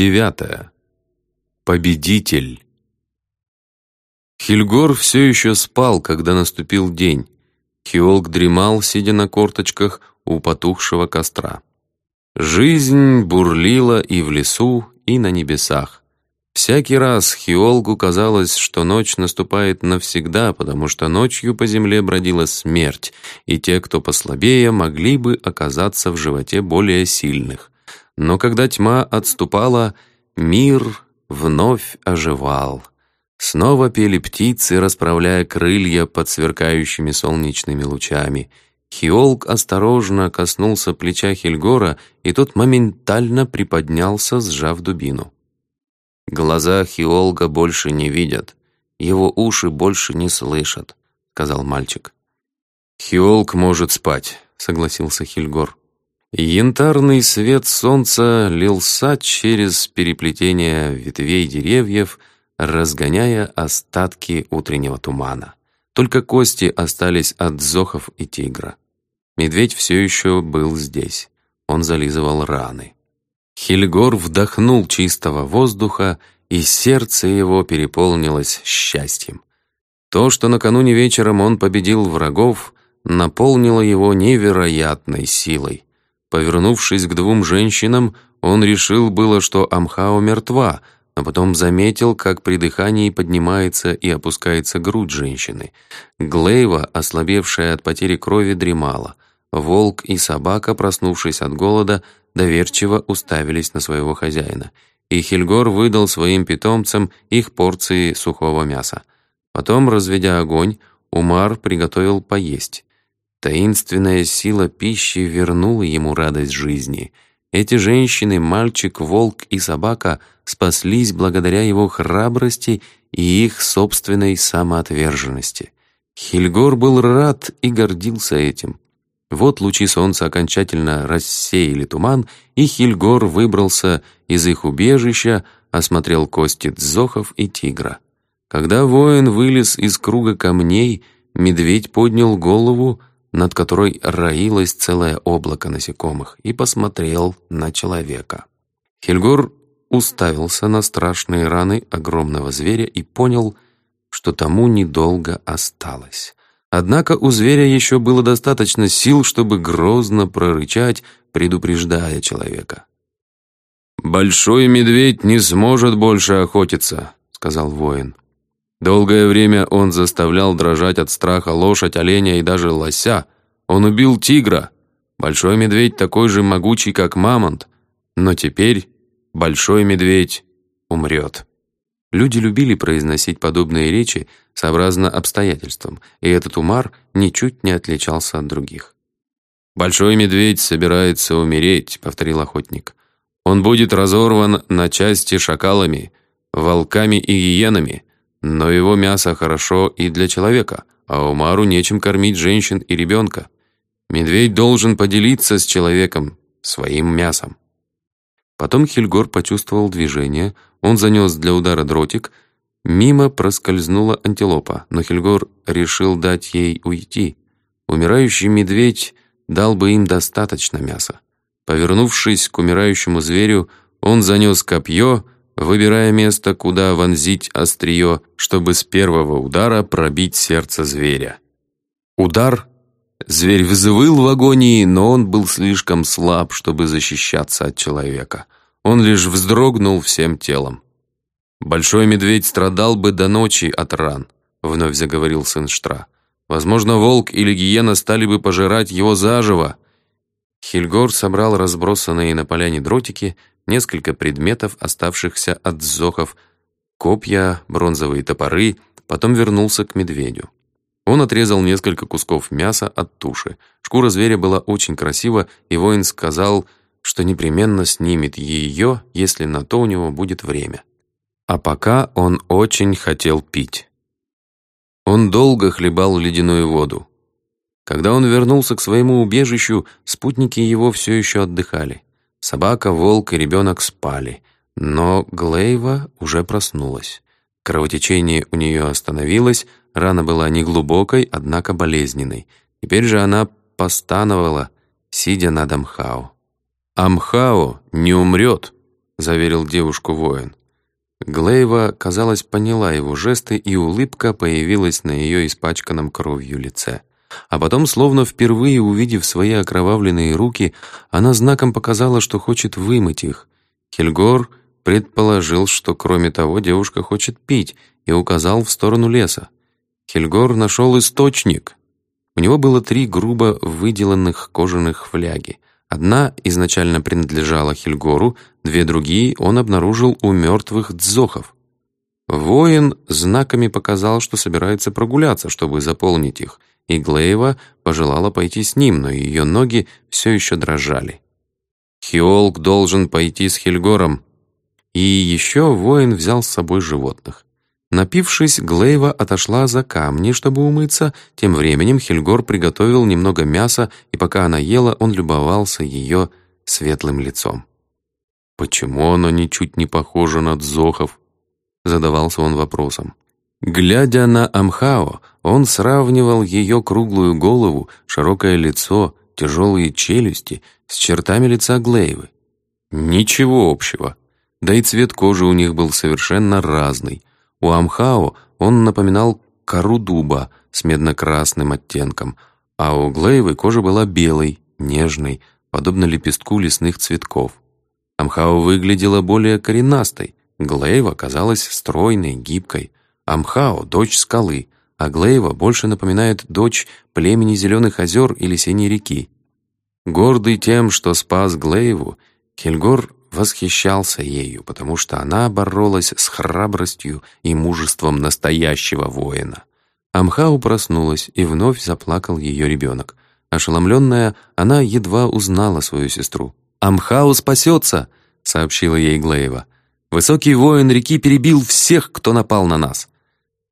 девятая. Победитель. Хильгор все еще спал, когда наступил день. Хиолк дремал, сидя на корточках у потухшего костра. Жизнь бурлила и в лесу, и на небесах. Всякий раз Хиолгу казалось, что ночь наступает навсегда, потому что ночью по земле бродила смерть, и те, кто послабее, могли бы оказаться в животе более сильных. Но когда тьма отступала, мир вновь оживал. Снова пели птицы, расправляя крылья под сверкающими солнечными лучами. Хиолк осторожно коснулся плеча Хельгора, и тот моментально приподнялся, сжав дубину. Глаза Хиолга больше не видят, его уши больше не слышат, сказал мальчик. Хиолг может спать, согласился Хильгор. Янтарный свет солнца лился через переплетение ветвей деревьев, разгоняя остатки утреннего тумана. Только кости остались от зохов и тигра. Медведь все еще был здесь. Он зализывал раны. Хильгор вдохнул чистого воздуха, и сердце его переполнилось счастьем. То, что накануне вечером он победил врагов, наполнило его невероятной силой. Повернувшись к двум женщинам, он решил было, что Амхао мертва, а потом заметил, как при дыхании поднимается и опускается грудь женщины. Глейва, ослабевшая от потери крови, дремала. Волк и собака, проснувшись от голода, доверчиво уставились на своего хозяина. И Хельгор выдал своим питомцам их порции сухого мяса. Потом, разведя огонь, Умар приготовил поесть. Таинственная сила пищи вернула ему радость жизни. Эти женщины, мальчик, волк и собака спаслись благодаря его храбрости и их собственной самоотверженности. Хильгор был рад и гордился этим. Вот лучи солнца окончательно рассеяли туман, и Хильгор выбрался из их убежища, осмотрел кости дзохов и тигра. Когда воин вылез из круга камней, медведь поднял голову, над которой роилось целое облако насекомых, и посмотрел на человека. Хельгор уставился на страшные раны огромного зверя и понял, что тому недолго осталось. Однако у зверя еще было достаточно сил, чтобы грозно прорычать, предупреждая человека. «Большой медведь не сможет больше охотиться», — сказал воин. Долгое время он заставлял дрожать от страха лошадь, оленя и даже лося. Он убил тигра. Большой медведь такой же могучий, как мамонт. Но теперь большой медведь умрет. Люди любили произносить подобные речи сообразно обстоятельствам, и этот Умар ничуть не отличался от других. «Большой медведь собирается умереть», — повторил охотник. «Он будет разорван на части шакалами, волками и гиенами, но его мясо хорошо и для человека, а Умару нечем кормить женщин и ребенка. Медведь должен поделиться с человеком своим мясом. Потом Хильгор почувствовал движение, он занес для удара дротик, мимо проскользнула антилопа, но Хильгор решил дать ей уйти. Умирающий медведь дал бы им достаточно мяса. Повернувшись к умирающему зверю, он занес копье, выбирая место, куда вонзить острие, чтобы с первого удара пробить сердце зверя. Удар. Зверь взвыл в агонии, но он был слишком слаб, чтобы защищаться от человека. Он лишь вздрогнул всем телом. «Большой медведь страдал бы до ночи от ран», — вновь заговорил сын Штра. «Возможно, волк или гиена стали бы пожирать его заживо». Хильгор собрал разбросанные на поляне дротики несколько предметов, оставшихся от зохов, копья, бронзовые топоры, потом вернулся к медведю. Он отрезал несколько кусков мяса от туши. Шкура зверя была очень красива, и воин сказал, что непременно снимет ее, если на то у него будет время. А пока он очень хотел пить. Он долго хлебал ледяную воду. Когда он вернулся к своему убежищу, спутники его все еще отдыхали. Собака, волк и ребенок спали, но Глейва уже проснулась. Кровотечение у нее остановилось, рана была неглубокой, однако болезненной. Теперь же она постановала, сидя над Амхао. «Амхао не умрет», — заверил девушку воин. Глейва, казалось, поняла его жесты, и улыбка появилась на ее испачканном кровью лице. А потом, словно впервые увидев свои окровавленные руки, она знаком показала, что хочет вымыть их. Хельгор предположил, что кроме того девушка хочет пить, и указал в сторону леса. Хельгор нашел источник. У него было три грубо выделанных кожаных фляги. Одна изначально принадлежала Хельгору, две другие он обнаружил у мертвых дзохов. Воин знаками показал, что собирается прогуляться, чтобы заполнить их, и Глеева пожелала пойти с ним, но ее ноги все еще дрожали. Хиолк должен пойти с Хельгором. И еще воин взял с собой животных. Напившись, Глейва отошла за камни, чтобы умыться. Тем временем Хельгор приготовил немного мяса, и пока она ела, он любовался ее светлым лицом. «Почему она ничуть не похожа на Дзохов?» Задавался он вопросом. Глядя на Амхао, он сравнивал ее круглую голову, широкое лицо, тяжелые челюсти с чертами лица Глейвы. Ничего общего. Да и цвет кожи у них был совершенно разный. У Амхао он напоминал кору дуба с медно-красным оттенком, а у Глейвы кожа была белой, нежной, подобно лепестку лесных цветков. Амхао выглядела более коренастой, Глейва казалась стройной, гибкой. Амхао — дочь скалы, а Глейва больше напоминает дочь племени Зеленых озер или Синей реки. Гордый тем, что спас Глейву, Хельгор восхищался ею, потому что она боролась с храбростью и мужеством настоящего воина. Амхау проснулась, и вновь заплакал ее ребенок. Ошеломленная, она едва узнала свою сестру. «Амхау спасется!» — сообщила ей Глеева. «Высокий воин реки перебил всех, кто напал на нас!»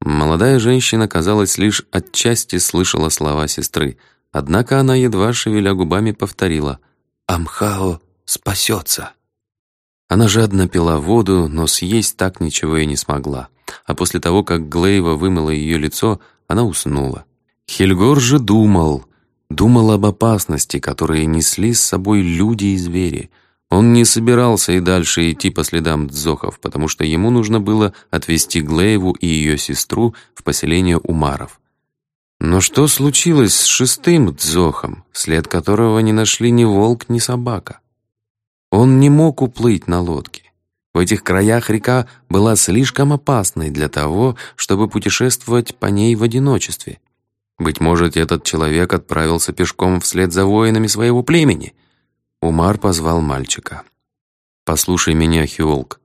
Молодая женщина, казалось, лишь отчасти слышала слова сестры, однако она, едва шевеля губами, повторила «Амхао спасется!» Она жадно пила воду, но съесть так ничего и не смогла. А после того, как Глейва вымыла ее лицо, она уснула. Хельгор же думал, думал об опасности, которые несли с собой люди и звери. Он не собирался и дальше идти по следам дзохов, потому что ему нужно было отвезти Глейву и ее сестру в поселение Умаров. Но что случилось с шестым дзохом, след которого не нашли ни волк, ни собака? Он не мог уплыть на лодке. В этих краях река была слишком опасной для того, чтобы путешествовать по ней в одиночестве. Быть может, этот человек отправился пешком вслед за воинами своего племени. Умар позвал мальчика. «Послушай меня, Хиолк.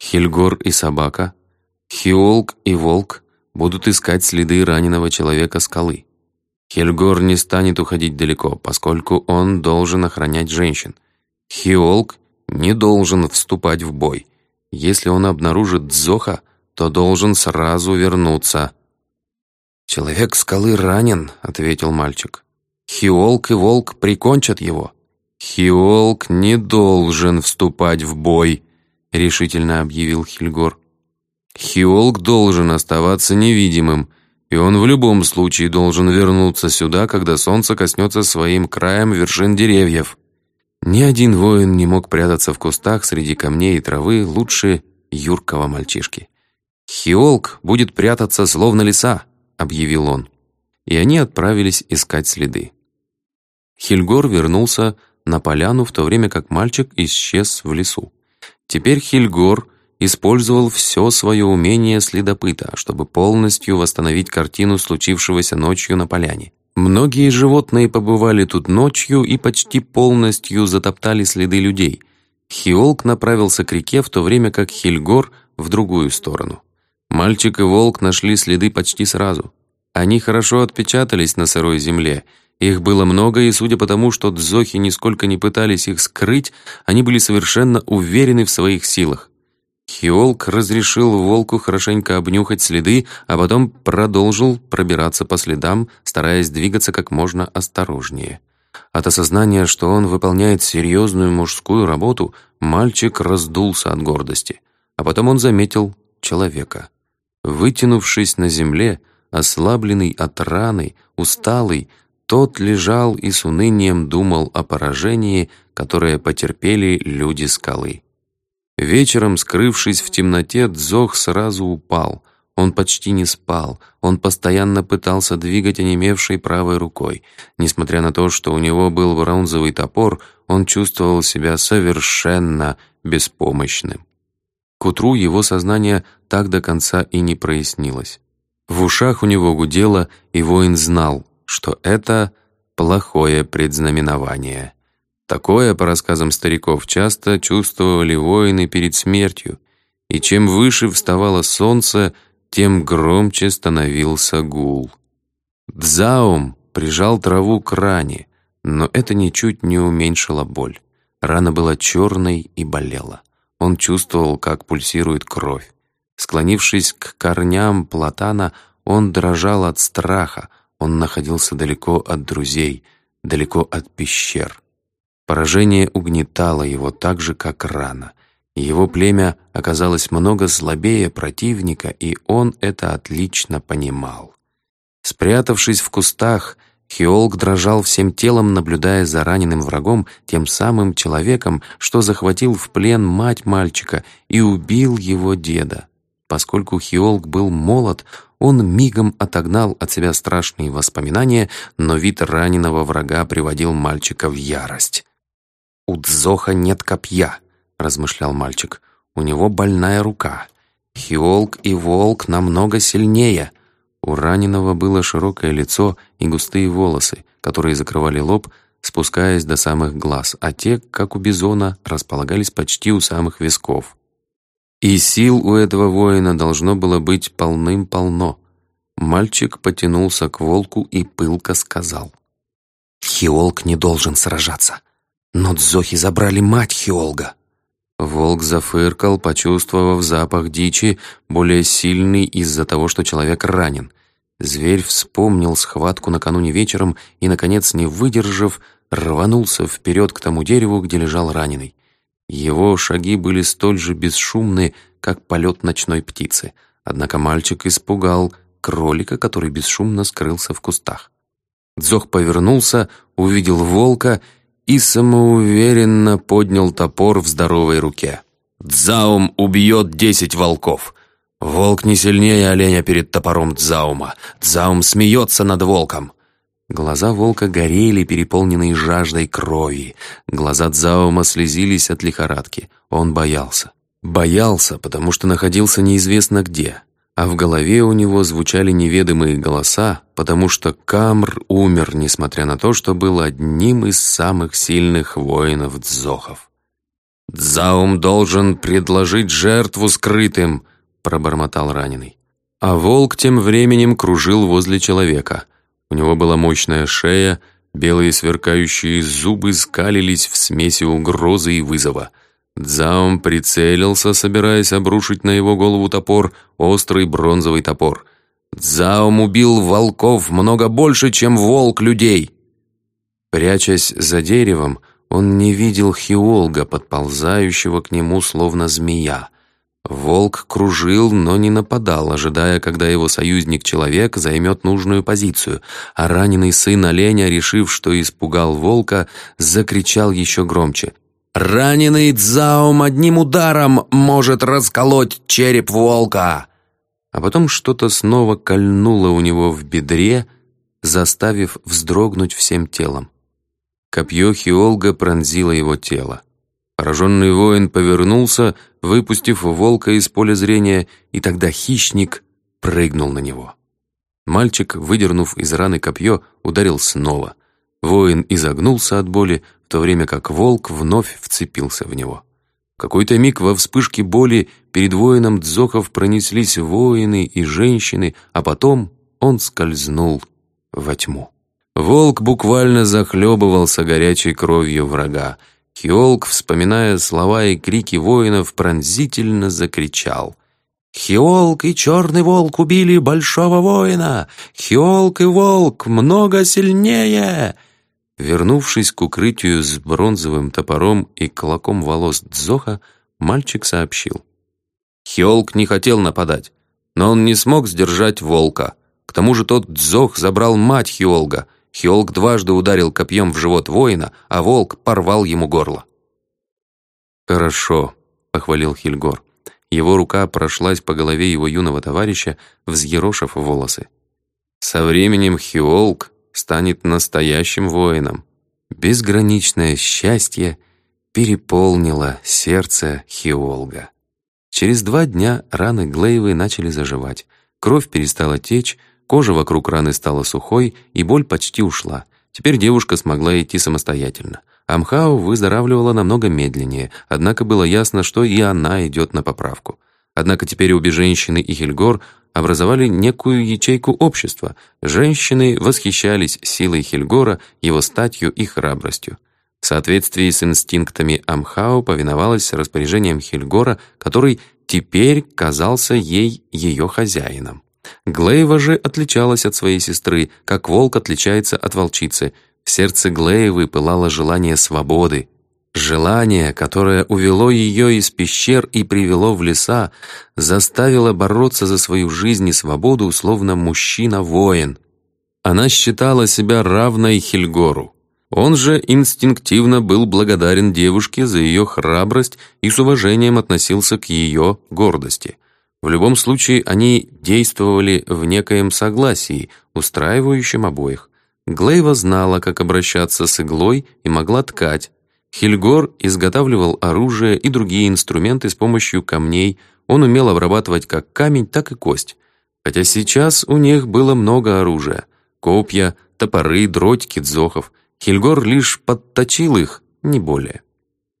Хельгор и собака, Хиолк и волк будут искать следы раненого человека скалы. Хельгор не станет уходить далеко, поскольку он должен охранять женщин. Хиолк не должен вступать в бой. Если он обнаружит Дзоха, то должен сразу вернуться. «Человек скалы ранен», — ответил мальчик. «Хиолк и волк прикончат его». «Хиолк не должен вступать в бой», — решительно объявил Хильгор. «Хиолк должен оставаться невидимым, и он в любом случае должен вернуться сюда, когда солнце коснется своим краем вершин деревьев». Ни один воин не мог прятаться в кустах среди камней и травы лучше юркого мальчишки. «Хиолк будет прятаться словно лиса», — объявил он. И они отправились искать следы. Хильгор вернулся на поляну, в то время как мальчик исчез в лесу. Теперь Хильгор использовал все свое умение следопыта, чтобы полностью восстановить картину случившегося ночью на поляне. Многие животные побывали тут ночью и почти полностью затоптали следы людей. Хиолк направился к реке, в то время как Хильгор — в другую сторону. Мальчик и волк нашли следы почти сразу. Они хорошо отпечатались на сырой земле. Их было много, и судя по тому, что дзохи нисколько не пытались их скрыть, они были совершенно уверены в своих силах. Хиолк разрешил волку хорошенько обнюхать следы, а потом продолжил пробираться по следам, стараясь двигаться как можно осторожнее. От осознания, что он выполняет серьезную мужскую работу, мальчик раздулся от гордости. А потом он заметил человека. Вытянувшись на земле, ослабленный от раны, усталый, тот лежал и с унынием думал о поражении, которое потерпели люди скалы. Вечером, скрывшись в темноте, Дзох сразу упал. Он почти не спал, он постоянно пытался двигать онемевшей правой рукой. Несмотря на то, что у него был бронзовый топор, он чувствовал себя совершенно беспомощным. К утру его сознание так до конца и не прояснилось. В ушах у него гудело, и воин знал, что это плохое предзнаменование. Такое, по рассказам стариков, часто чувствовали воины перед смертью, и чем выше вставало солнце, тем громче становился гул. Дзаум прижал траву к ране, но это ничуть не уменьшило боль. Рана была черной и болела. Он чувствовал, как пульсирует кровь. Склонившись к корням платана, он дрожал от страха. Он находился далеко от друзей, далеко от пещер. Поражение угнетало его так же, как рана. Его племя оказалось много слабее противника, и он это отлично понимал. Спрятавшись в кустах, Хиолк дрожал всем телом, наблюдая за раненым врагом, тем самым человеком, что захватил в плен мать мальчика и убил его деда. Поскольку Хиолк был молод, он мигом отогнал от себя страшные воспоминания, но вид раненого врага приводил мальчика в ярость. «У Дзоха нет копья», — размышлял мальчик. «У него больная рука. Хиолк и Волк намного сильнее». У раненого было широкое лицо и густые волосы, которые закрывали лоб, спускаясь до самых глаз, а те, как у бизона, располагались почти у самых висков. И сил у этого воина должно было быть полным-полно. Мальчик потянулся к волку и пылко сказал. «Хиолк не должен сражаться. Но дзохи забрали мать Хиолга. Волк зафыркал, почувствовав запах дичи, более сильный из-за того, что человек ранен. Зверь вспомнил схватку накануне вечером и, наконец, не выдержав, рванулся вперед к тому дереву, где лежал раненый. Его шаги были столь же бесшумны, как полет ночной птицы. Однако мальчик испугал кролика, который бесшумно скрылся в кустах. Дзох повернулся, увидел волка и самоуверенно поднял топор в здоровой руке. «Дзаум убьет десять волков!» Волк не сильнее оленя перед топором Дзаума. Дзаум смеется над волком. Глаза волка горели, переполненные жаждой крови. Глаза Дзаума слезились от лихорадки. Он боялся. Боялся, потому что находился неизвестно где а в голове у него звучали неведомые голоса, потому что Камр умер, несмотря на то, что был одним из самых сильных воинов Дзохов. «Дзаум должен предложить жертву скрытым», — пробормотал раненый. А волк тем временем кружил возле человека. У него была мощная шея, белые сверкающие зубы скалились в смеси угрозы и вызова — Дзаум прицелился, собираясь обрушить на его голову топор, острый бронзовый топор. Дзаум убил волков много больше, чем волк людей. Прячась за деревом, он не видел Хиолга, подползающего к нему словно змея. Волк кружил, но не нападал, ожидая, когда его союзник-человек займет нужную позицию, а раненый сын оленя, решив, что испугал волка, закричал еще громче — Раненый Дзаум одним ударом может расколоть череп волка!» А потом что-то снова кольнуло у него в бедре, заставив вздрогнуть всем телом. Копье Хиолга пронзило его тело. Пораженный воин повернулся, выпустив волка из поля зрения, и тогда хищник прыгнул на него. Мальчик, выдернув из раны копье, ударил снова. Воин изогнулся от боли, в то время как волк вновь вцепился в него. Какой-то миг во вспышке боли перед воином Дзохов пронеслись воины и женщины, а потом он скользнул во тьму. Волк буквально захлебывался горячей кровью врага. Хиолк, вспоминая слова и крики воинов, пронзительно закричал. «Хиолк и Черный Волк убили Большого Воина! Хиолк и Волк много сильнее!» Вернувшись к укрытию с бронзовым топором и клоком волос Дзоха, мальчик сообщил. Хиолк не хотел нападать, но он не смог сдержать волка. К тому же тот Дзох забрал мать Хиолга. Хиолк дважды ударил копьем в живот воина, а волк порвал ему горло. «Хорошо», похвалил Хильгор. Его рука прошлась по голове его юного товарища, взъерошив волосы. «Со временем Хиолк станет настоящим воином». Безграничное счастье переполнило сердце Хиолга. Через два дня раны Глейвы начали заживать. Кровь перестала течь, кожа вокруг раны стала сухой, и боль почти ушла. Теперь девушка смогла идти самостоятельно. Амхау выздоравливала намного медленнее, однако было ясно, что и она идет на поправку. Однако теперь обе женщины и Хельгор образовали некую ячейку общества. Женщины восхищались силой Хельгора, его статью и храбростью. В соответствии с инстинктами Амхау повиновалась распоряжениям Хельгора, который теперь казался ей ее хозяином. Глейва же отличалась от своей сестры, как волк отличается от волчицы. В сердце Глеевы пылало желание свободы. Желание, которое увело ее из пещер и привело в леса, заставило бороться за свою жизнь и свободу, словно мужчина-воин. Она считала себя равной Хельгору. Он же инстинктивно был благодарен девушке за ее храбрость и с уважением относился к ее гордости. В любом случае, они действовали в некоем согласии, устраивающем обоих. Глейва знала, как обращаться с иглой и могла ткать. Хильгор изготавливал оружие и другие инструменты с помощью камней. Он умел обрабатывать как камень, так и кость. Хотя сейчас у них было много оружия. Копья, топоры, дротики, дзохов. Хильгор лишь подточил их, не более.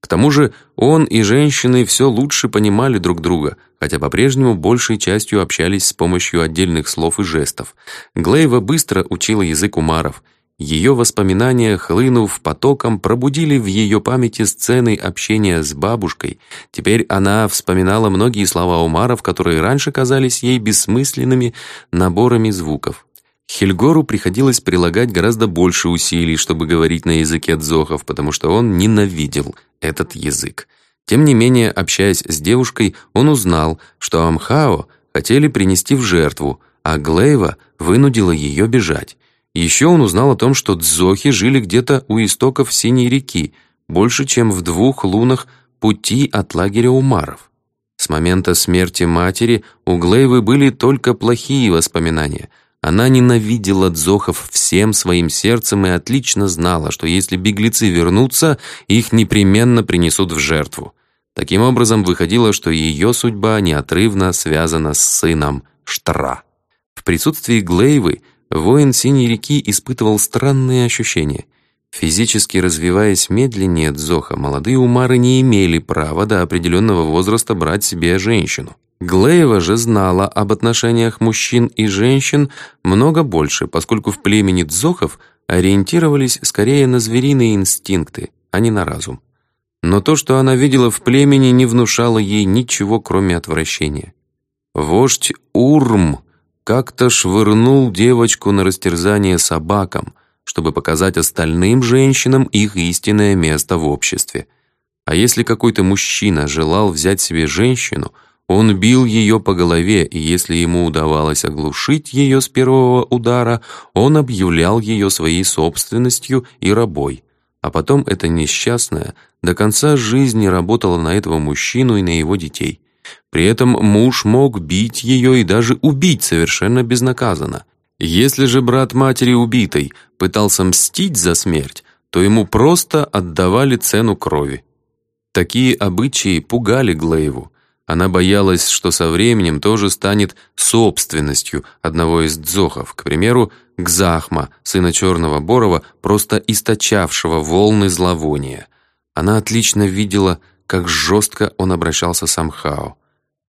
К тому же он и женщины все лучше понимали друг друга, хотя по-прежнему большей частью общались с помощью отдельных слов и жестов. Глейва быстро учила язык умаров. Ее воспоминания, хлынув потоком, пробудили в ее памяти сцены общения с бабушкой. Теперь она вспоминала многие слова умаров, которые раньше казались ей бессмысленными наборами звуков. Хельгору приходилось прилагать гораздо больше усилий, чтобы говорить на языке дзохов, потому что он ненавидел этот язык. Тем не менее, общаясь с девушкой, он узнал, что Амхао хотели принести в жертву, а Глейва вынудила ее бежать. Еще он узнал о том, что дзохи жили где-то у истоков Синей реки, больше, чем в двух лунах пути от лагеря Умаров. С момента смерти матери у Глейвы были только плохие воспоминания – она ненавидела дзохов всем своим сердцем и отлично знала, что если беглецы вернутся, их непременно принесут в жертву. Таким образом, выходило, что ее судьба неотрывно связана с сыном Штра. В присутствии Глейвы воин Синей реки испытывал странные ощущения. Физически развиваясь медленнее Дзоха, молодые умары не имели права до определенного возраста брать себе женщину. Глеева же знала об отношениях мужчин и женщин много больше, поскольку в племени дзохов ориентировались скорее на звериные инстинкты, а не на разум. Но то, что она видела в племени, не внушало ей ничего, кроме отвращения. Вождь Урм как-то швырнул девочку на растерзание собакам, чтобы показать остальным женщинам их истинное место в обществе. А если какой-то мужчина желал взять себе женщину – он бил ее по голове, и если ему удавалось оглушить ее с первого удара, он объявлял ее своей собственностью и рабой. А потом эта несчастная до конца жизни работала на этого мужчину и на его детей. При этом муж мог бить ее и даже убить совершенно безнаказанно. Если же брат матери убитой пытался мстить за смерть, то ему просто отдавали цену крови. Такие обычаи пугали Глейву. Она боялась, что со временем тоже станет собственностью одного из дзохов, к примеру, Гзахма, сына Черного Борова, просто источавшего волны зловония. Она отлично видела, как жестко он обращался с Амхао.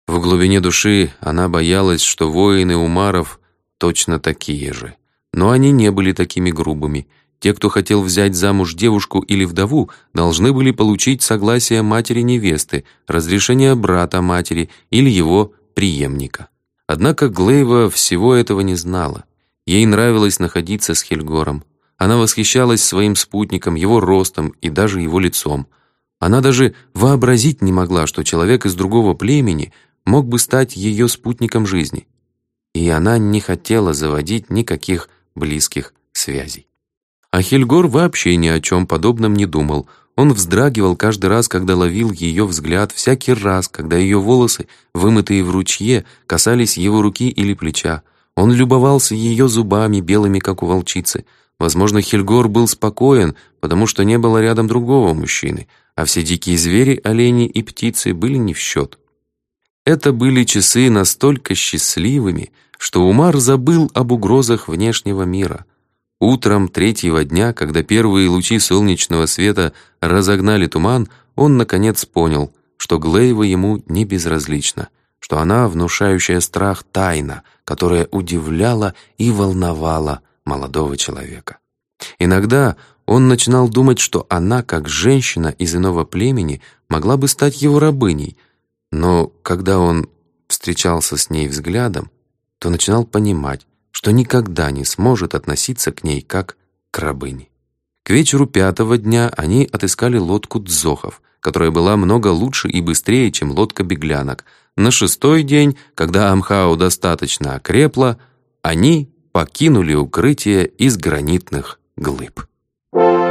В глубине души она боялась, что воины Умаров точно такие же. Но они не были такими грубыми – те, кто хотел взять замуж девушку или вдову, должны были получить согласие матери невесты, разрешение брата матери или его преемника. Однако Глейва всего этого не знала. Ей нравилось находиться с Хельгором. Она восхищалась своим спутником, его ростом и даже его лицом. Она даже вообразить не могла, что человек из другого племени мог бы стать ее спутником жизни. И она не хотела заводить никаких близких связей. А Хельгор вообще ни о чем подобном не думал. Он вздрагивал каждый раз, когда ловил ее взгляд, всякий раз, когда ее волосы, вымытые в ручье, касались его руки или плеча. Он любовался ее зубами, белыми, как у волчицы. Возможно, Хельгор был спокоен, потому что не было рядом другого мужчины, а все дикие звери, олени и птицы были не в счет. Это были часы настолько счастливыми, что Умар забыл об угрозах внешнего мира. Утром третьего дня, когда первые лучи солнечного света разогнали туман, он, наконец, понял, что Глейва ему не безразлична, что она, внушающая страх, тайна, которая удивляла и волновала молодого человека. Иногда он начинал думать, что она, как женщина из иного племени, могла бы стать его рабыней, но когда он встречался с ней взглядом, то начинал понимать, что никогда не сможет относиться к ней как к рабыне. К вечеру пятого дня они отыскали лодку дзохов, которая была много лучше и быстрее, чем лодка беглянок. На шестой день, когда Амхау достаточно окрепла, они покинули укрытие из гранитных глыб. Thank you.